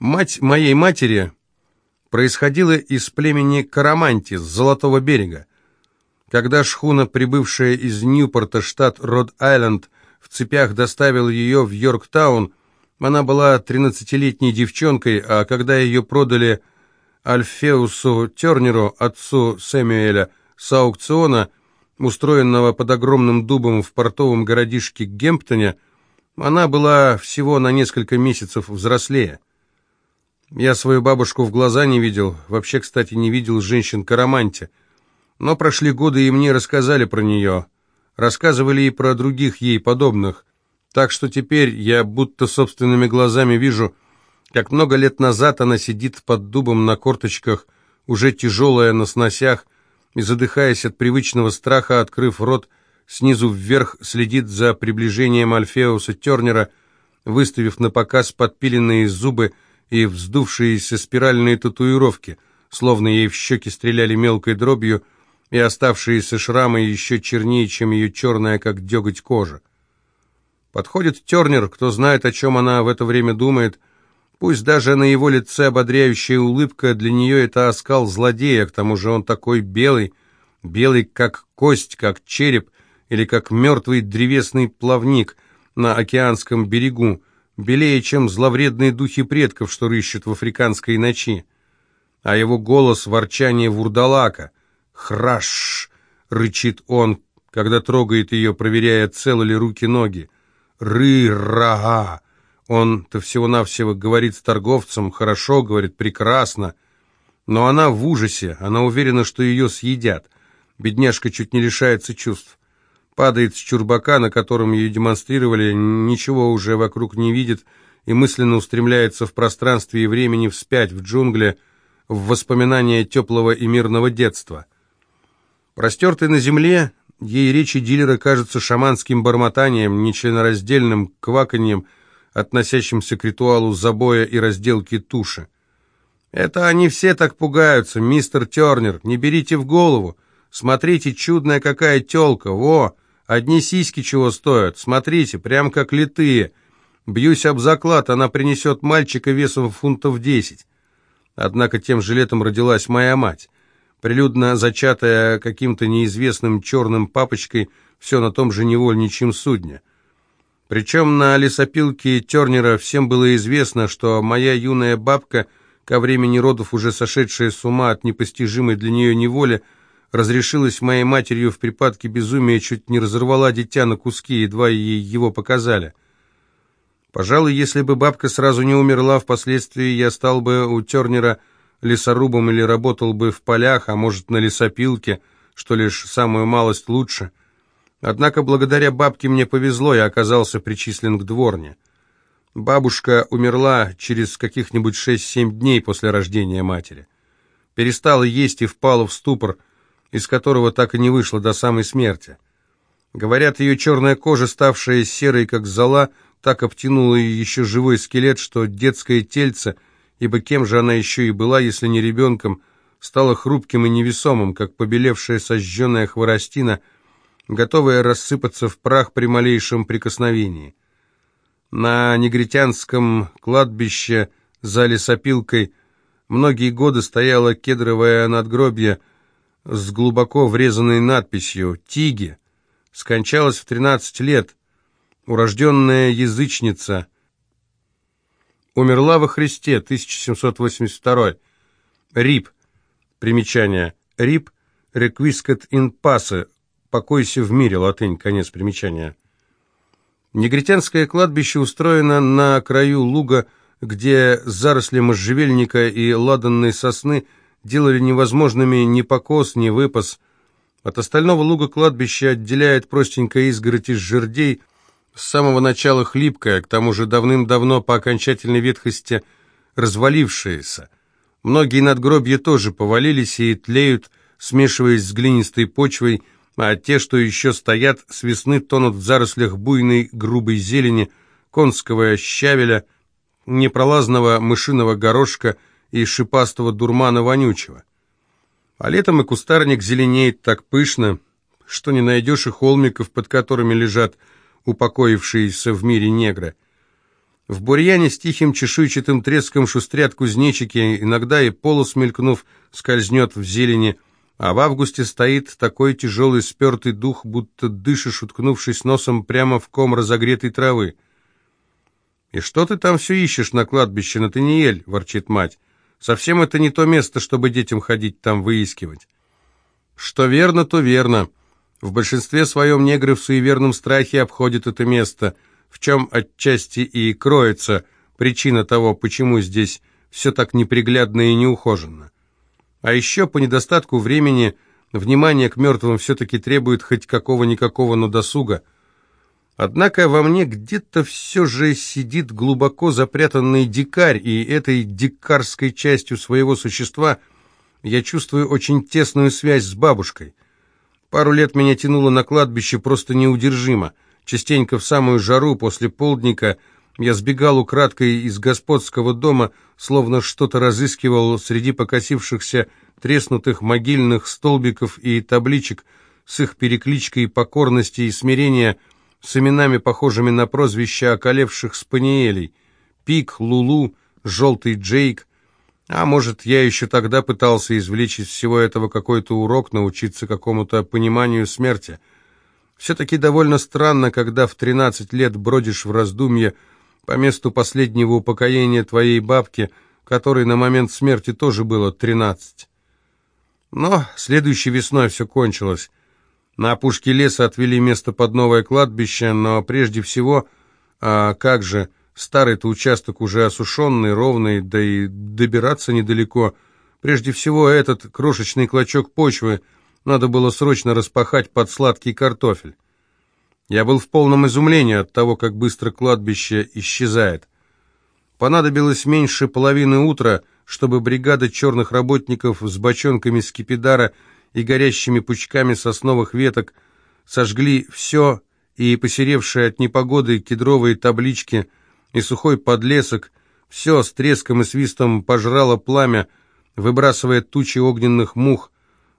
Мать моей матери происходила из племени Караманти с Золотого берега. Когда шхуна, прибывшая из Ньюпорта, штат Род-Айленд, в цепях доставила ее в Йорктаун, она была тринадцатилетней девчонкой, а когда ее продали Альфеусу Тернеру, отцу Сэмюэля, с аукциона, устроенного под огромным дубом в портовом городишке Гемптоне, она была всего на несколько месяцев взрослее. Я свою бабушку в глаза не видел, вообще, кстати, не видел женщин Караманте. Но прошли годы, и мне рассказали про нее. Рассказывали и про других ей подобных. Так что теперь я будто собственными глазами вижу, как много лет назад она сидит под дубом на корточках, уже тяжелая на сносях, и, задыхаясь от привычного страха, открыв рот, снизу вверх следит за приближением Альфеуса Тернера, выставив на показ подпиленные зубы, и вздувшиеся спиральные татуировки, словно ей в щеки стреляли мелкой дробью, и оставшиеся шрамы еще чернее, чем ее черная, как деготь кожа. Подходит Тернер, кто знает, о чем она в это время думает, пусть даже на его лице ободряющая улыбка, для нее это оскал злодея, к тому же он такой белый, белый как кость, как череп, или как мертвый древесный плавник на океанском берегу, белее, чем зловредные духи предков, что рыщут в африканской ночи. А его голос — ворчание вурдалака. «Храш!» — рычит он, когда трогает ее, проверяя, целы ли руки-ноги. «Ры-ра-га!» Он-то всего-навсего говорит с торговцем, хорошо, говорит, прекрасно. Но она в ужасе, она уверена, что ее съедят. Бедняжка чуть не лишается чувств падает с чурбака, на котором ее демонстрировали, ничего уже вокруг не видит и мысленно устремляется в пространстве и времени вспять, в джунгли, в воспоминания теплого и мирного детства. Простертый на земле, ей речи дилера кажутся шаманским бормотанием, нечленораздельным кваканьем, относящимся к ритуалу забоя и разделки туши. «Это они все так пугаются, мистер Тернер, не берите в голову. Смотрите, чудная какая тёлка, во! Одни сиськи чего стоят, смотрите, прям как литые. Бьюсь об заклад, она принесет мальчика весом фунтов десять. Однако тем же летом родилась моя мать. Прилюдно зачатая каким-то неизвестным черным папочкой, все на том же невольничьем судне. Причем на лесопилке Тернера всем было известно, что моя юная бабка, ко времени родов уже сошедшая с ума от непостижимой для нее неволи, разрешилась моей матерью в припадке безумия, чуть не разорвала дитя на куски, едва ей его показали. Пожалуй, если бы бабка сразу не умерла, впоследствии я стал бы у Тернера лесорубом или работал бы в полях, а может на лесопилке, что лишь самую малость лучше. Однако благодаря бабке мне повезло, я оказался причислен к дворне. Бабушка умерла через каких-нибудь шесть-семь дней после рождения матери. Перестала есть и впала в ступор – из которого так и не вышла до самой смерти. Говорят, ее черная кожа, ставшая серой, как зола, так обтянула еще живой скелет, что детское тельце, ибо кем же она еще и была, если не ребенком, стало хрупким и невесомым, как побелевшая сожженная хворостина, готовая рассыпаться в прах при малейшем прикосновении. На негритянском кладбище за лесопилкой многие годы стояло кедровое надгробье, с глубоко врезанной надписью «Тиги». Скончалась в 13 лет. Урожденная язычница. Умерла во Христе, 1782. Рип. Примечание. Рип. Requiescat in pace. Покойся в мире. Латынь. Конец примечания. Негритянское кладбище устроено на краю луга, где заросли можжевельника и ладанной сосны – делали невозможными ни покос, ни выпас. От остального луга кладбища отделяет простенькая изгородь из жердей, с самого начала хлипкая, к тому же давным-давно по окончательной ветхости развалившаяся. Многие надгробья тоже повалились и тлеют, смешиваясь с глинистой почвой, а те, что еще стоят, с весны тонут в зарослях буйной грубой зелени, конского щавеля, непролазного мышиного горошка – и шипастого дурмана вонючего. А летом и кустарник зеленеет так пышно, что не найдешь и холмиков, под которыми лежат упокоившиеся в мире негры. В бурьяне с тихим чешуйчатым треском шустрят кузнечики, иногда и полос мелькнув, скользнет в зелени, а в августе стоит такой тяжелый спертый дух, будто дышишь, уткнувшись носом прямо в ком разогретой травы. «И что ты там все ищешь на кладбище, Натаниэль?» — ворчит мать. «Совсем это не то место, чтобы детям ходить там выискивать». Что верно, то верно. В большинстве своем негры в суеверном страхе обходят это место — в чем отчасти и кроется причина того, почему здесь все так неприглядно и неухоженно. А еще по недостатку времени внимание к мертвым все-таки требует хоть какого-никакого, но досуга. Однако во мне где-то все же сидит глубоко запрятанный дикарь, и этой дикарской частью своего существа я чувствую очень тесную связь с бабушкой. Пару лет меня тянуло на кладбище просто неудержимо — Частенько в самую жару после полдника я сбегал украдкой из господского дома, словно что-то разыскивал среди покосившихся треснутых могильных столбиков и табличек с их перекличкой покорности и смирения, с именами, похожими на прозвища околевших спаниелей. Пик, Лулу, Желтый Джейк. А может, я еще тогда пытался извлечь из всего этого какой-то урок, научиться какому-то пониманию смерти — все-таки довольно странно, когда в 13 лет бродишь в раздумье по месту последнего упокоения твоей бабки, которой на момент смерти тоже было 13. Но следующей весной все кончилось. На опушке леса отвели место под новое кладбище, но прежде всего, а как же, старый-то участок уже осушенный, ровный, да и добираться недалеко. Прежде всего, этот крошечный клочок почвы — надо было срочно распахать под сладкий картофель. Я был в полном изумлении от того, как быстро кладбище исчезает. Понадобилось меньше половины утра, чтобы бригада черных работников с бочонками скипидара и горящими пучками сосновых веток сожгли все, и посеревшие от непогоды кедровые таблички, и сухой подлесок, все с треском и свистом пожрало пламя, выбрасывая тучи огненных мух,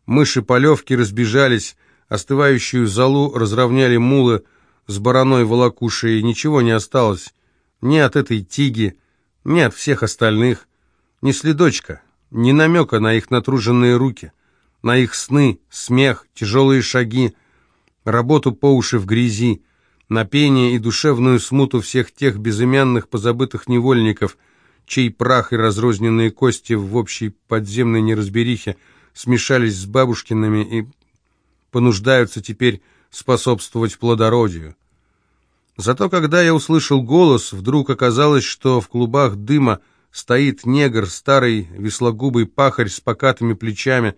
Мыши-полевки разбежались, остывающую залу разровняли мулы с бараной волокушей, и ничего не осталось ни от этой тиги, ни от всех остальных, ни следочка, ни намека на их натруженные руки, на их сны, смех, тяжелые шаги, работу по уши в грязи, на пение и душевную смуту всех тех безымянных позабытых невольников, чей прах и разрозненные кости в общей подземной неразберихе – смешались с бабушкиными и понуждаются теперь способствовать плодородию. Зато когда я услышал голос, вдруг оказалось, что в клубах дыма стоит негр, старый веслогубый пахарь с покатыми плечами.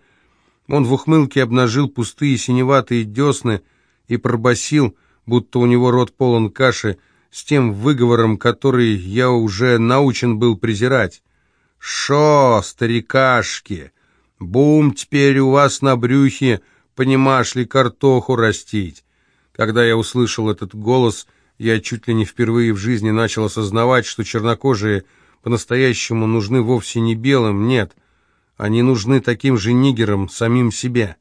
Он в ухмылке обнажил пустые синеватые десны и пробасил, будто у него рот полон каши, с тем выговором, который я уже научен был презирать. «Шо, старикашки!» Бум теперь у вас на брюхе, понимаешь ли, картоху растить. Когда я услышал этот голос, я чуть ли не впервые в жизни начал осознавать, что чернокожие по-настоящему нужны вовсе не белым, нет. Они нужны таким же нигерам, самим себе.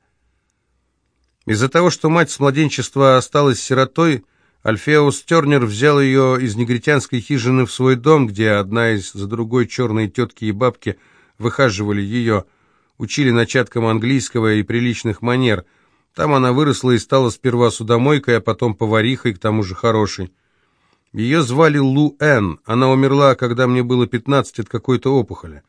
Из-за того, что мать с младенчества осталась сиротой, Альфеус Тернер взял ее из негритянской хижины в свой дом, где одна из за другой черные тетки и бабки выхаживали ее, учили начаткам английского и приличных манер. Там она выросла и стала сперва судомойкой, а потом поварихой, к тому же хорошей. Ее звали Лу Эн. Она умерла, когда мне было 15 от какой-то опухоли.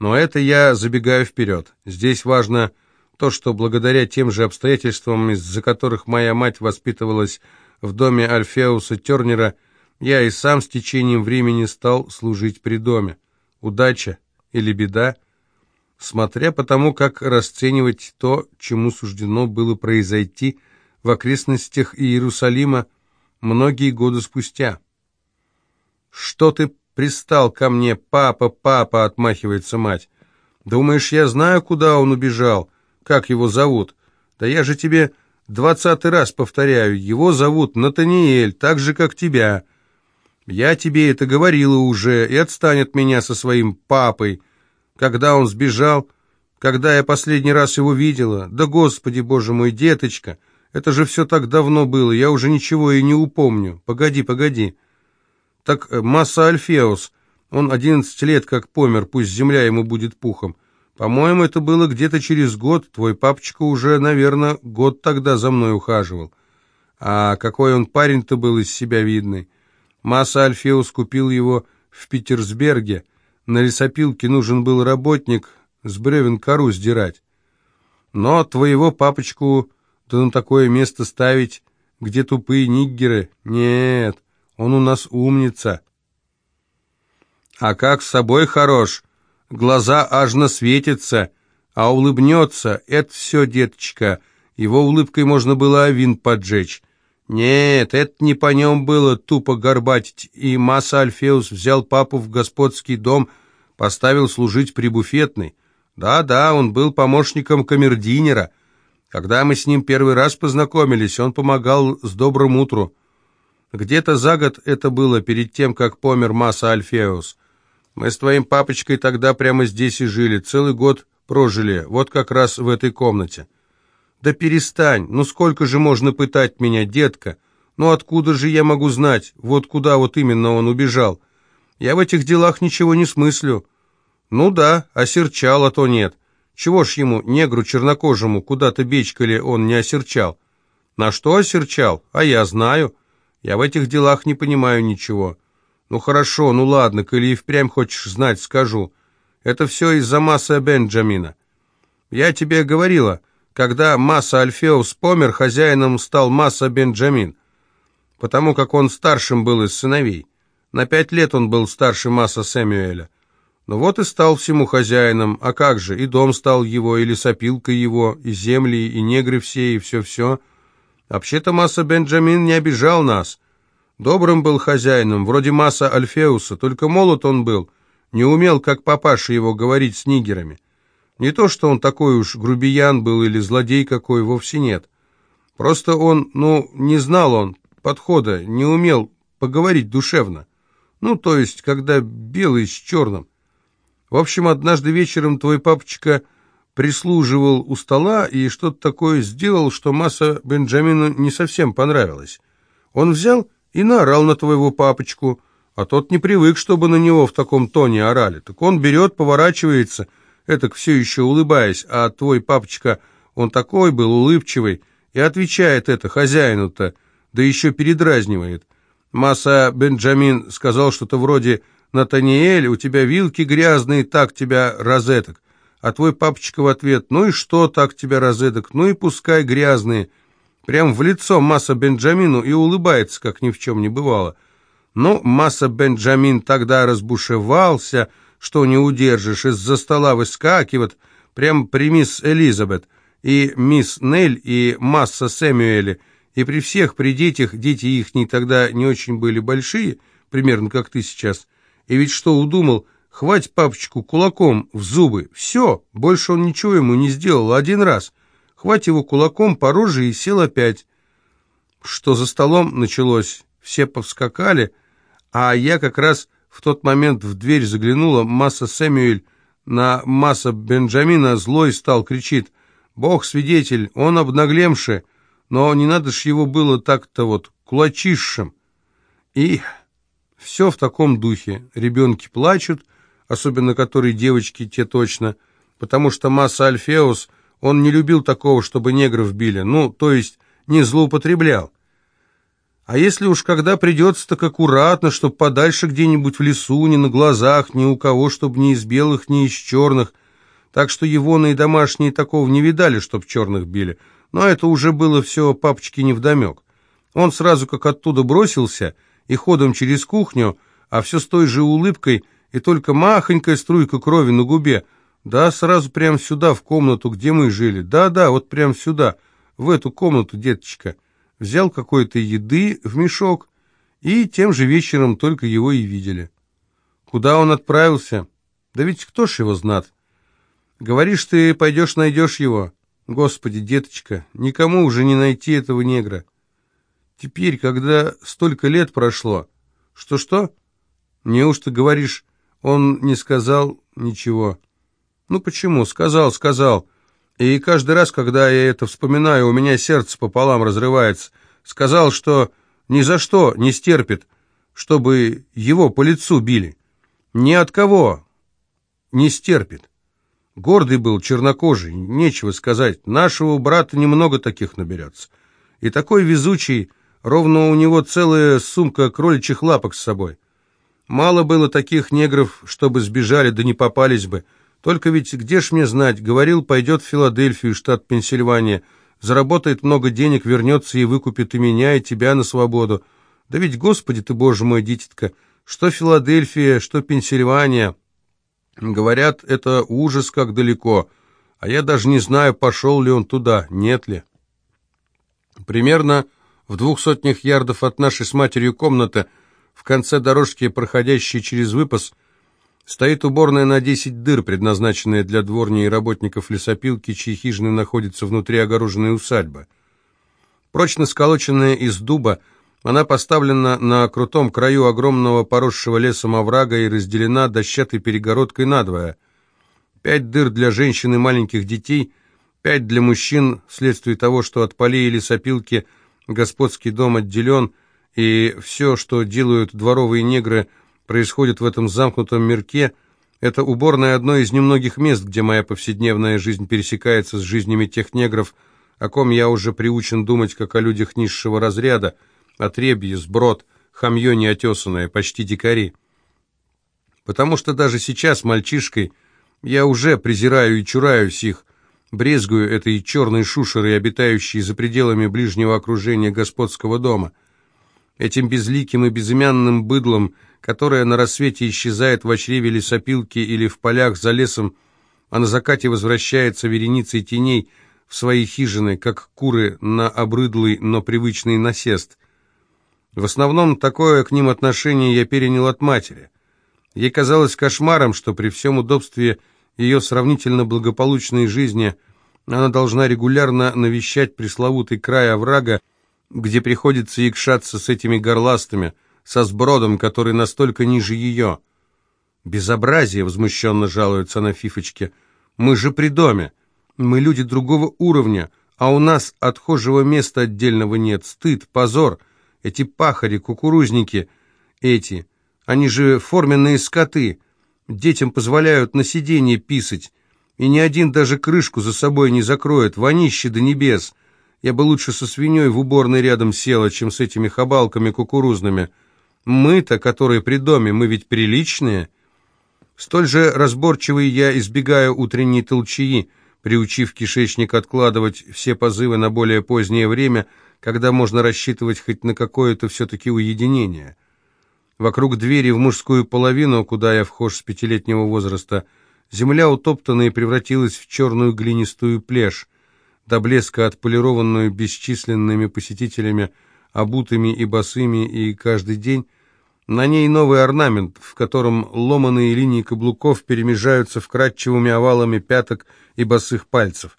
Но это я забегаю вперед. Здесь важно то, что благодаря тем же обстоятельствам, из-за которых моя мать воспитывалась в доме Альфеуса Тернера, я и сам с течением времени стал служить при доме. Удача или беда — смотря по тому, как расценивать то, чему суждено было произойти в окрестностях Иерусалима многие годы спустя. «Что ты пристал ко мне, папа, папа?» — отмахивается мать. «Думаешь, я знаю, куда он убежал? Как его зовут? Да я же тебе двадцатый раз повторяю, его зовут Натаниэль, так же, как тебя. Я тебе это говорила уже, и отстань от меня со своим папой». Когда он сбежал? Когда я последний раз его видела? Да, Господи, Боже мой, деточка, это же все так давно было, я уже ничего и не упомню. Погоди, погоди. Так э, Масса Альфеус, он одиннадцать лет как помер, пусть земля ему будет пухом. По-моему, это было где-то через год. Твой папочка уже, наверное, год тогда за мной ухаживал. А какой он парень-то был из себя видный. Масса Альфеус купил его в Петерсберге. На лесопилке нужен был работник с бревен кору сдирать. Но твоего папочку да на такое место ставить, где тупые ниггеры, нет, он у нас умница. А как с собой хорош, глаза аж насветятся, а улыбнется, это все, деточка, его улыбкой можно было авин поджечь. Нет, это не по нем было тупо горбатить, и Масса Альфеус взял папу в господский дом, поставил служить при буфетной. Да-да, он был помощником камердинера. Когда мы с ним первый раз познакомились, он помогал с добрым утру. Где-то за год это было, перед тем, как помер Масса Альфеус. Мы с твоим папочкой тогда прямо здесь и жили, целый год прожили, вот как раз в этой комнате. «Да перестань! Ну сколько же можно пытать меня, детка? Ну откуда же я могу знать, вот куда вот именно он убежал? Я в этих делах ничего не смыслю». «Ну да, осерчал, а то нет. Чего ж ему, негру чернокожему, куда-то бечкали он не осерчал?» «На что осерчал? А я знаю. Я в этих делах не понимаю ничего». «Ну хорошо, ну ладно, коли и впрямь хочешь знать, скажу. Это все из-за Масса Бенджамина. Я тебе говорила, когда Масса Альфеус помер, хозяином стал Масса Бенджамин, потому как он старшим был из сыновей. На пять лет он был старше Масса Сэмюэля. Ну вот и стал всему хозяином, а как же, и дом стал его, и лесопилка его, и земли, и негры все, и все-все. Вообще-то Масса Бенджамин не обижал нас. Добрым был хозяином, вроде Масса Альфеуса, только молод он был, не умел, как папаша его, говорить с нигерами. Не то, что он такой уж грубиян был или злодей какой, вовсе нет. Просто он, ну, не знал он подхода, не умел поговорить душевно. Ну, то есть, когда белый с черным. В общем, однажды вечером твой папочка прислуживал у стола и что-то такое сделал, что масса Бенджамину не совсем понравилось. Он взял и наорал на твоего папочку, а тот не привык, чтобы на него в таком тоне орали. Так он берет, поворачивается — этак все еще улыбаясь, а твой папочка, он такой был улыбчивый, и отвечает это хозяину-то, да еще передразнивает. Масса Бенджамин сказал что-то вроде «Натаниэль, у тебя вилки грязные, так тебя розеток». А твой папочка в ответ «Ну и что так тебя розеток? Ну и пускай грязные». Прям в лицо Масса Бенджамину и улыбается, как ни в чем не бывало. Но Масса Бенджамин тогда разбушевался, что не удержишь, из-за стола выскакивает, прям при мисс Элизабет, и мисс Нель, и масса Сэмюэля, и при всех, при детях, дети их не тогда не очень были большие, примерно как ты сейчас, и ведь что удумал, хвать папочку кулаком в зубы, все, больше он ничего ему не сделал, один раз, хвать его кулаком по роже и сел опять. Что за столом началось, все повскакали, а я как раз в тот момент в дверь заглянула Масса Сэмюэль. На Масса Бенджамина злой стал, кричит. «Бог свидетель, он обнаглемший, но не надо ж его было так-то вот кулачищем». И все в таком духе. Ребенки плачут, особенно которые девочки, те точно, потому что Масса Альфеус, он не любил такого, чтобы негров били, ну, то есть не злоупотреблял. А если уж когда придется, так аккуратно, чтоб подальше где-нибудь в лесу, ни на глазах, ни у кого, чтоб ни из белых, ни из черных. Так что его и домашние такого не видали, чтоб черных били. Но это уже было все папочке невдомек. Он сразу как оттуда бросился и ходом через кухню, а все с той же улыбкой и только махонькая струйка крови на губе. Да, сразу прямо сюда, в комнату, где мы жили. Да-да, вот прямо сюда, в эту комнату, деточка взял какой-то еды в мешок, и тем же вечером только его и видели. Куда он отправился? Да ведь кто ж его знат? Говоришь, ты пойдешь найдешь его? Господи, деточка, никому уже не найти этого негра. Теперь, когда столько лет прошло, что-что? Неужто, говоришь, он не сказал ничего? Ну почему? Сказал, сказал. И каждый раз, когда я это вспоминаю, у меня сердце пополам разрывается. Сказал, что ни за что не стерпит. чтобы его по лицу били. Ни от кого не стерпит. Гордый был, чернокожий, нечего сказать. Нашего брата немного таких наберется. И такой везучий, ровно у него целая сумка кроличьих лапок с собой. Мало было таких негров, чтобы сбежали, да не попались бы. Только ведь где ж мне знать, говорил, пойдет в Филадельфию, штат Пенсильвания, заработает много денег, вернется и выкупит и меня, и тебя на свободу. Да ведь, Господи ты, Боже мой, дитятка, что Филадельфия, что Пенсильвания. Говорят, это ужас как далеко, а я даже не знаю, пошел ли он туда, нет ли. Примерно в двух сотнях ярдов от нашей с матерью комнаты, в конце дорожки, проходящей через выпас, Стоит уборная на 10 дыр, предназначенная для дворни и работников лесопилки, чьи хижины находятся внутри огороженной усадьбы. Прочно сколоченная из дуба, она поставлена на крутом краю огромного поросшего лесом оврага и разделена дощатой перегородкой надвое. Пять дыр для женщин и маленьких детей, пять для мужчин, вследствие того, что от полей и лесопилки господский дом отделен, и все, что делают дворовые негры – происходит в этом замкнутом мирке, это уборная одно из немногих мест, где моя повседневная жизнь пересекается с жизнями тех негров, о ком я уже приучен думать, как о людях низшего разряда, отребье, сброд, хамье неотесанное, почти дикари. Потому что даже сейчас, мальчишкой, я уже презираю и чураюсь их, брезгую этой черной шушерой, обитающей за пределами ближнего окружения господского дома. Этим безликим и безымянным быдлом – которая на рассвете исчезает в очреве лесопилки или в полях за лесом, а на закате возвращается вереницей теней в свои хижины, как куры на обрыдлый, но привычный насест. В основном такое к ним отношение я перенял от матери. Ей казалось кошмаром, что при всем удобстве ее сравнительно благополучной жизни она должна регулярно навещать пресловутый край оврага, где приходится якшаться с этими горластыми – со сбродом, который настолько ниже ее. «Безобразие!» — возмущенно жалуется на Фифочке. «Мы же при доме. Мы люди другого уровня, а у нас отхожего места отдельного нет. Стыд, позор. Эти пахари, кукурузники, эти, они же форменные скоты. Детям позволяют на сиденье писать, и ни один даже крышку за собой не закроет. Вонище до небес. Я бы лучше со свиньей в уборной рядом села, чем с этими хабалками кукурузными». Мы-то, которые при доме, мы ведь приличные. Столь же разборчивый я избегаю утренней толчаи, приучив кишечник откладывать все позывы на более позднее время, когда можно рассчитывать хоть на какое-то все-таки уединение. Вокруг двери в мужскую половину, куда я вхож с пятилетнего возраста, земля утоптана и превратилась в черную глинистую плешь, до блеска отполированную бесчисленными посетителями, обутыми и босыми, и каждый день на ней новый орнамент, в котором ломаные линии каблуков перемежаются вкрадчивыми овалами пяток и босых пальцев.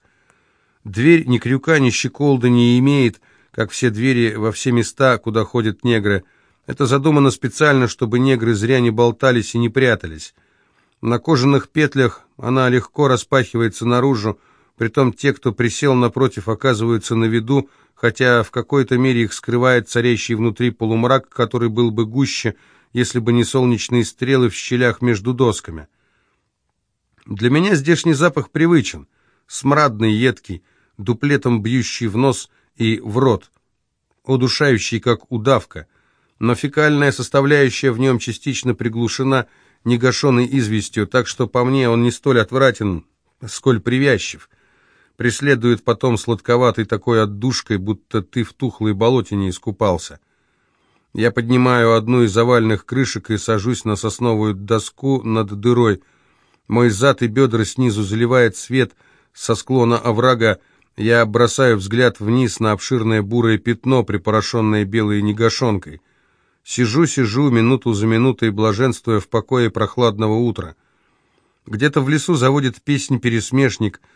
Дверь ни крюка, ни щеколда не имеет, как все двери во все места, куда ходят негры. Это задумано специально, чтобы негры зря не болтались и не прятались. На кожаных петлях она легко распахивается наружу, притом те, кто присел напротив, оказываются на виду, хотя в какой-то мере их скрывает царящий внутри полумрак, который был бы гуще, если бы не солнечные стрелы в щелях между досками. Для меня здешний запах привычен, смрадный, едкий, дуплетом бьющий в нос и в рот, удушающий, как удавка, но фекальная составляющая в нем частично приглушена негашенной известью, так что по мне он не столь отвратен, сколь привязчив — преследует потом сладковатой такой отдушкой, будто ты в тухлой болоте не искупался. Я поднимаю одну из овальных крышек и сажусь на сосновую доску над дырой. Мой зад и бедра снизу заливает свет со склона оврага. Я бросаю взгляд вниз на обширное бурое пятно, припорошенное белой негашенкой. Сижу-сижу, минуту за минутой, блаженствуя в покое прохладного утра. Где-то в лесу заводит песнь пересмешник —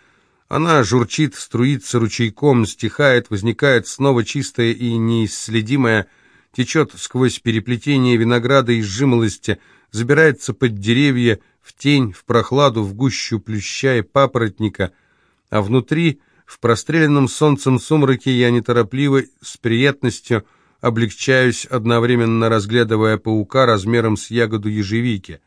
она журчит, струится ручейком, стихает, возникает снова чистая и неисследимая, течет сквозь переплетение винограда и жимолости, забирается под деревья, в тень, в прохладу, в гущу плюща и папоротника, а внутри, в простреленном солнцем сумраке, я неторопливо, с приятностью, облегчаюсь, одновременно разглядывая паука размером с ягоду ежевики,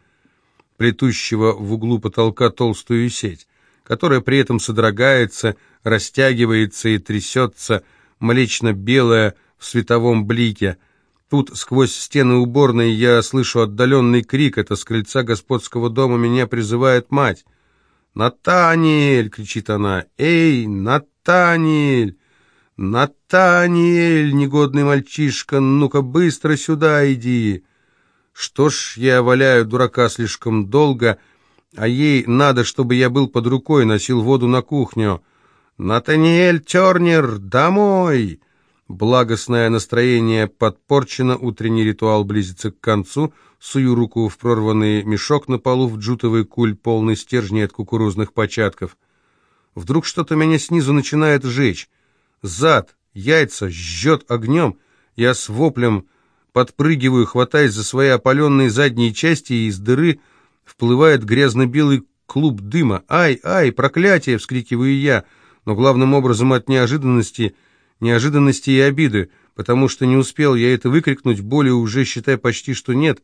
плетущего в углу потолка толстую сеть, которая при этом содрогается, растягивается и трясется, млечно-белая в световом блике. Тут, сквозь стены уборной, я слышу отдаленный крик, это с крыльца господского дома меня призывает мать. «Натаниэль!» — кричит она. «Эй, Натаниэль! Натаниэль, негодный мальчишка, ну-ка быстро сюда иди!» Что ж, я валяю дурака слишком долго, а ей надо, чтобы я был под рукой, носил воду на кухню. «Натаниэль Тернер, домой!» Благостное настроение подпорчено, утренний ритуал близится к концу, сую руку в прорванный мешок на полу в джутовый куль, полный стержней от кукурузных початков. Вдруг что-то меня снизу начинает жечь. Зад, яйца, жжет огнем. Я с воплем подпрыгиваю, хватаясь за свои опаленные задние части, и из дыры вплывает грязно-белый клуб дыма. «Ай, ай, проклятие!» — вскрикиваю я, но главным образом от неожиданности — неожиданности и обиды, потому что не успел я это выкрикнуть, боли уже, считай, почти что нет.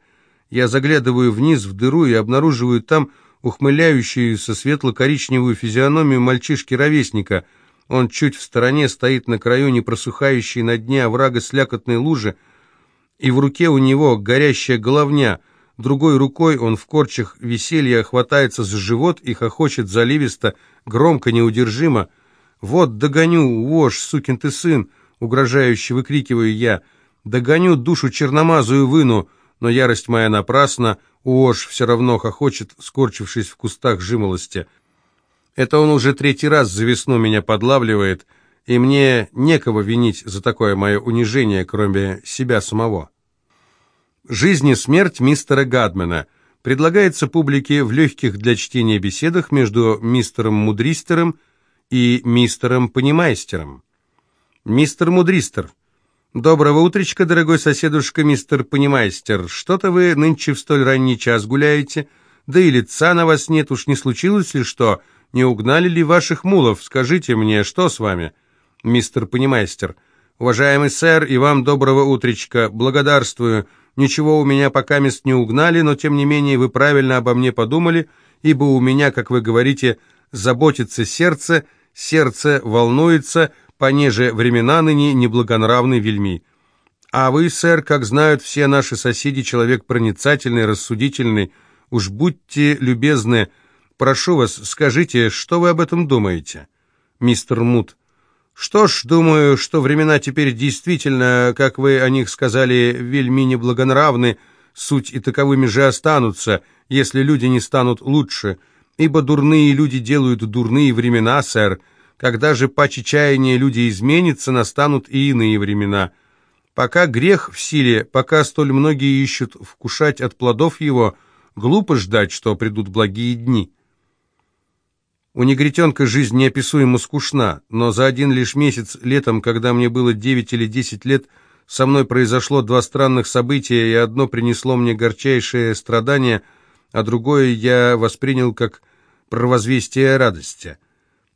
Я заглядываю вниз в дыру и обнаруживаю там ухмыляющуюся светло-коричневую физиономию мальчишки-ровесника. Он чуть в стороне стоит на краю непросухающей на дне оврага слякотной лужи, и в руке у него горящая головня. Другой рукой он в корчах веселья хватается за живот и хохочет заливисто, громко, неудержимо — «Вот догоню, вошь, сукин ты сын!» — угрожающе выкрикиваю я. «Догоню, душу черномазую выну!» Но ярость моя напрасна, Уош все равно хохочет, скорчившись в кустах жимолости. Это он уже третий раз за весну меня подлавливает, и мне некого винить за такое мое унижение, кроме себя самого. «Жизнь и смерть мистера Гадмена» предлагается публике в легких для чтения беседах между мистером Мудристером и мистером Понимайстером. Мистер Мудристер. Доброго утречка, дорогой соседушка, мистер Понимайстер. Что-то вы нынче в столь ранний час гуляете, да и лица на вас нет, уж не случилось ли что? Не угнали ли ваших мулов? Скажите мне, что с вами? Мистер Понимайстер. Уважаемый сэр, и вам доброго утречка. Благодарствую. Ничего у меня пока мест не угнали, но тем не менее вы правильно обо мне подумали, ибо у меня, как вы говорите, заботится сердце, сердце волнуется, понеже времена ныне неблагонравны вельми. А вы, сэр, как знают все наши соседи, человек проницательный, рассудительный, уж будьте любезны, прошу вас, скажите, что вы об этом думаете? Мистер Мут. Что ж, думаю, что времена теперь действительно, как вы о них сказали, вельми неблагонравны, суть и таковыми же останутся, если люди не станут лучше, ибо дурные люди делают дурные времена, сэр, когда же по чаяния люди изменятся, настанут и иные времена. Пока грех в силе, пока столь многие ищут вкушать от плодов его, глупо ждать, что придут благие дни. У негритенка жизнь неописуемо скучна, но за один лишь месяц летом, когда мне было девять или десять лет, со мной произошло два странных события, и одно принесло мне горчайшее страдание, а другое я воспринял как провозвестие радости.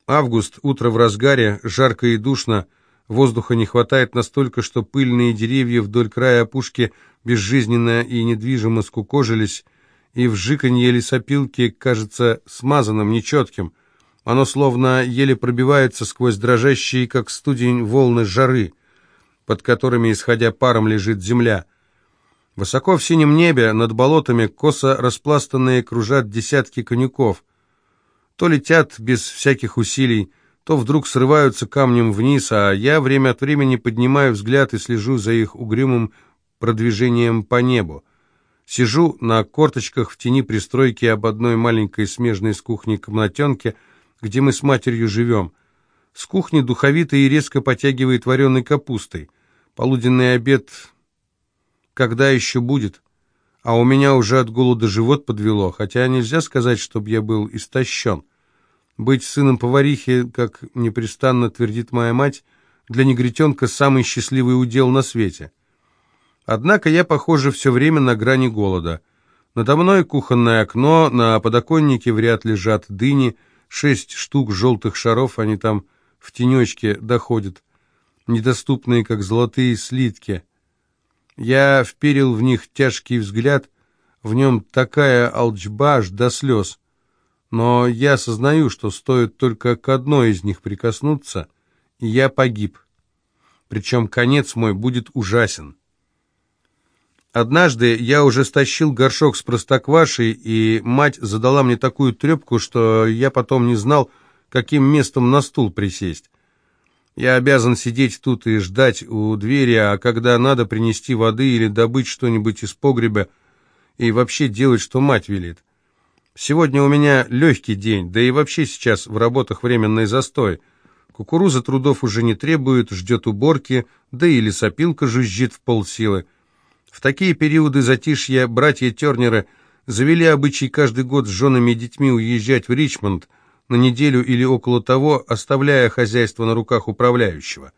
Август, утро в разгаре, жарко и душно, воздуха не хватает настолько, что пыльные деревья вдоль края опушки безжизненно и недвижимо скукожились, и вжиканье лесопилки кажется смазанным, нечетким. Оно словно еле пробивается сквозь дрожащие, как студень, волны жары, под которыми, исходя паром, лежит земля. Высоко в синем небе, над болотами, косо распластанные, кружат десятки конюков то летят без всяких усилий, то вдруг срываются камнем вниз, а я время от времени поднимаю взгляд и слежу за их угрюмым продвижением по небу. Сижу на корточках в тени пристройки об одной маленькой смежной с кухней комнатенке, где мы с матерью живем. С кухни духовито и резко потягивает вареной капустой. Полуденный обед когда еще будет? а у меня уже от голода живот подвело, хотя нельзя сказать, чтобы я был истощен. Быть сыном поварихи, как непрестанно твердит моя мать, для негритенка самый счастливый удел на свете. Однако я, похоже, все время на грани голода. Надо мной кухонное окно, на подоконнике в ряд лежат дыни, шесть штук желтых шаров, они там в тенечке доходят, недоступные, как золотые слитки. Я вперил в них тяжкий взгляд, в нем такая алчба аж до слез. Но я сознаю, что стоит только к одной из них прикоснуться, и я погиб. Причем конец мой будет ужасен. Однажды я уже стащил горшок с простоквашей, и мать задала мне такую трепку, что я потом не знал, каким местом на стул присесть. Я обязан сидеть тут и ждать у двери, а когда надо принести воды или добыть что-нибудь из погреба, и вообще делать, что мать велит. Сегодня у меня легкий день, да и вообще сейчас в работах временный застой. Кукуруза трудов уже не требует, ждет уборки, да и лесопилка жужжит в полсилы. В такие периоды затишья братья Тернеры завели обычай каждый год с женами и детьми уезжать в Ричмонд на неделю или около того, оставляя хозяйство на руках управляющего.